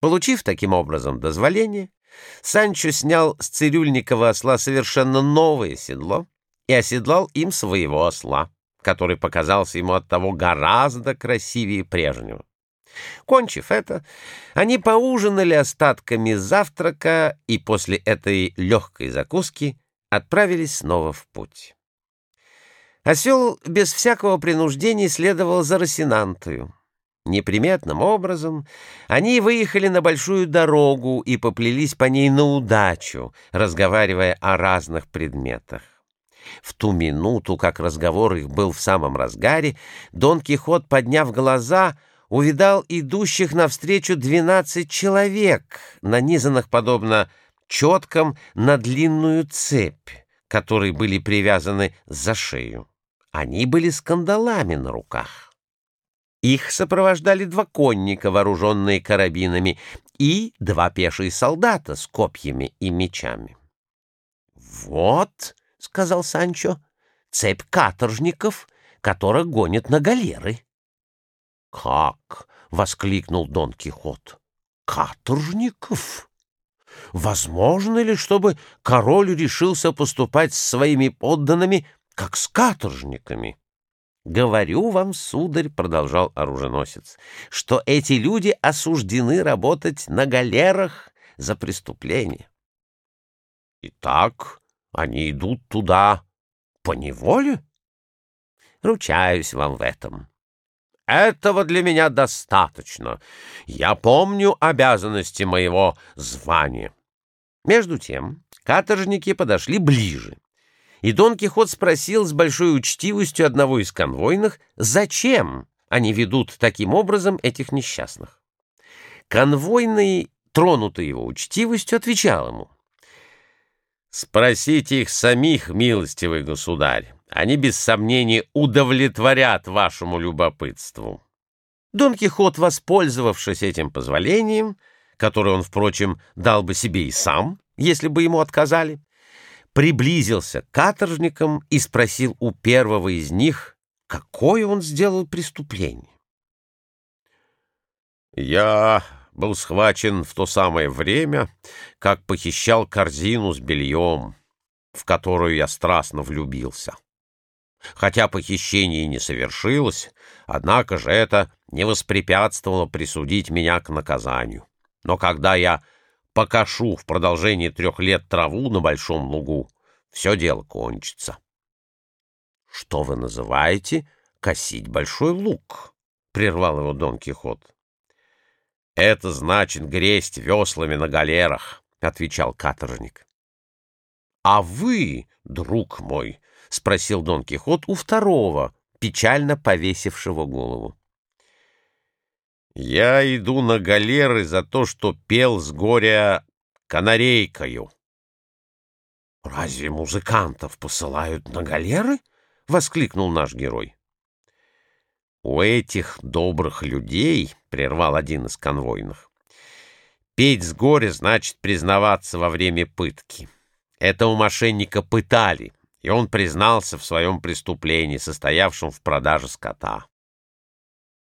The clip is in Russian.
Получив таким образом дозволение, Санчо снял с цирюльникова осла совершенно новое седло и оседлал им своего осла, который показался ему от того гораздо красивее прежнего. Кончив это, они поужинали остатками завтрака и после этой легкой закуски отправились снова в путь. Осел без всякого принуждения следовал за Росинантою. Неприметным образом они выехали на большую дорогу и поплелись по ней на удачу, разговаривая о разных предметах. В ту минуту, как разговор их был в самом разгаре, Дон Кихот, подняв глаза, увидал идущих навстречу двенадцать человек, нанизанных, подобно четкам, на длинную цепь, которой были привязаны за шею. Они были с кандалами на руках. Их сопровождали два конника, вооруженные карабинами, и два пешие солдата с копьями и мечами. «Вот», — сказал Санчо, — «цепь каторжников, которых гонят на галеры». «Как?» — воскликнул Дон Кихот. «Каторжников? Возможно ли, чтобы король решился поступать с своими подданными, как с каторжниками?» «Говорю вам, сударь, — продолжал оруженосец, — что эти люди осуждены работать на галерах за преступление». «Итак, они идут туда по неволе?» «Ручаюсь вам в этом». Этого для меня достаточно. Я помню обязанности моего звания. Между тем каторжники подошли ближе, и Дон Кихот спросил с большой учтивостью одного из конвойных, зачем они ведут таким образом этих несчастных. Конвойный, тронутый его учтивостью, отвечал ему. «Спросите их самих, милостивый государь. Они, без сомнения, удовлетворят вашему любопытству. Дон Кихот, воспользовавшись этим позволением, которое он, впрочем, дал бы себе и сам, если бы ему отказали, приблизился к каторжникам и спросил у первого из них, какое он сделал преступление. «Я был схвачен в то самое время, как похищал корзину с бельем, в которую я страстно влюбился». Хотя похищение не совершилось, однако же это не воспрепятствовало присудить меня к наказанию. Но когда я покошу в продолжении трех лет траву на большом лугу, все дело кончится. — Что вы называете косить большой луг? — прервал его Дон Кихот. — Это значит гресть веслами на галерах, — отвечал каторжник. — А вы, друг мой, — спросил Дон Кихот у второго, печально повесившего голову. «Я иду на галеры за то, что пел с горя канарейкою». «Разве музыкантов посылают на галеры?» — воскликнул наш герой. «У этих добрых людей, — прервал один из конвойных, — петь с горя значит признаваться во время пытки. Этого мошенника пытали, и он признался в своем преступлении, состоявшем в продаже скота.